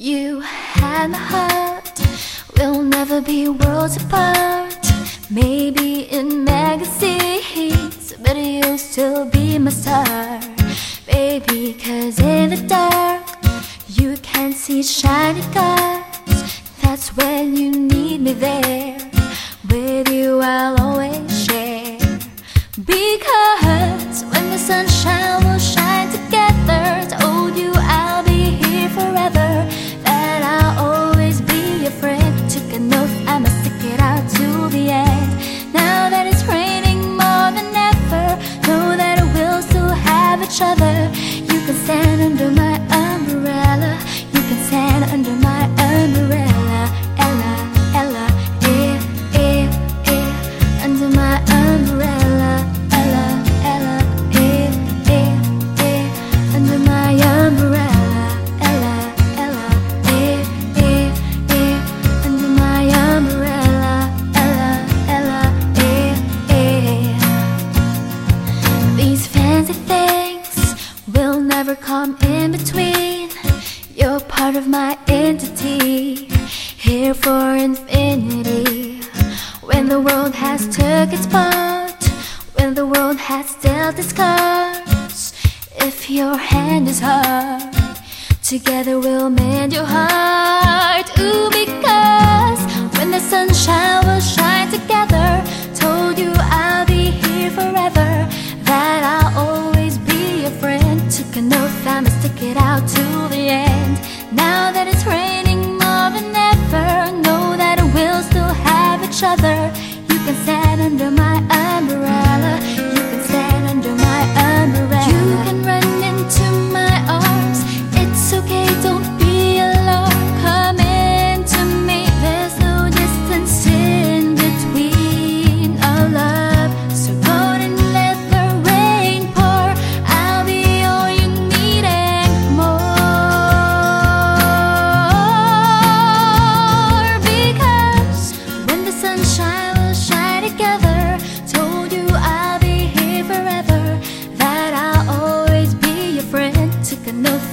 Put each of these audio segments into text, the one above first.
You had my heart, we'll never be worlds apart. Maybe in magazines, but you'll still be my star. Baby, cause in the dark, you can see shiny cars. That's when you need me there. With you, I'll always each other. Part of my entity, here for infinity. When the world has took its part, when the world has dealt its cards, if your hand is hard, together we'll mend your heart. Ooh, because when the sunshine will shine together, the end. Now that it's raining more than ever, know that we'll still have each other. You can stand under my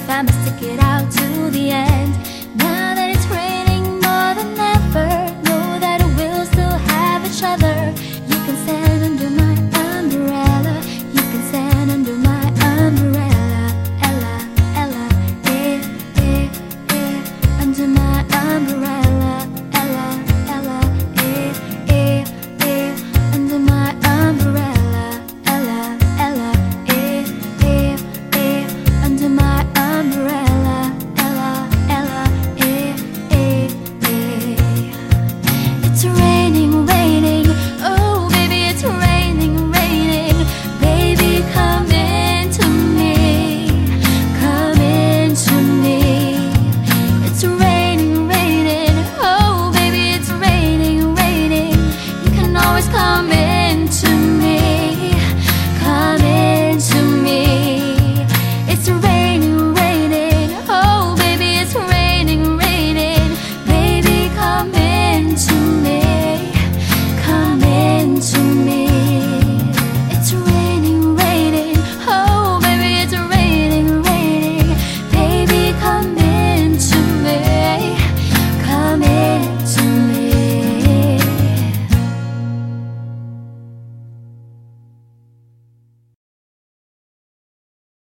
an I'ma stick it out to the end. Now that it's raining more than ever, know that we'll still have each other.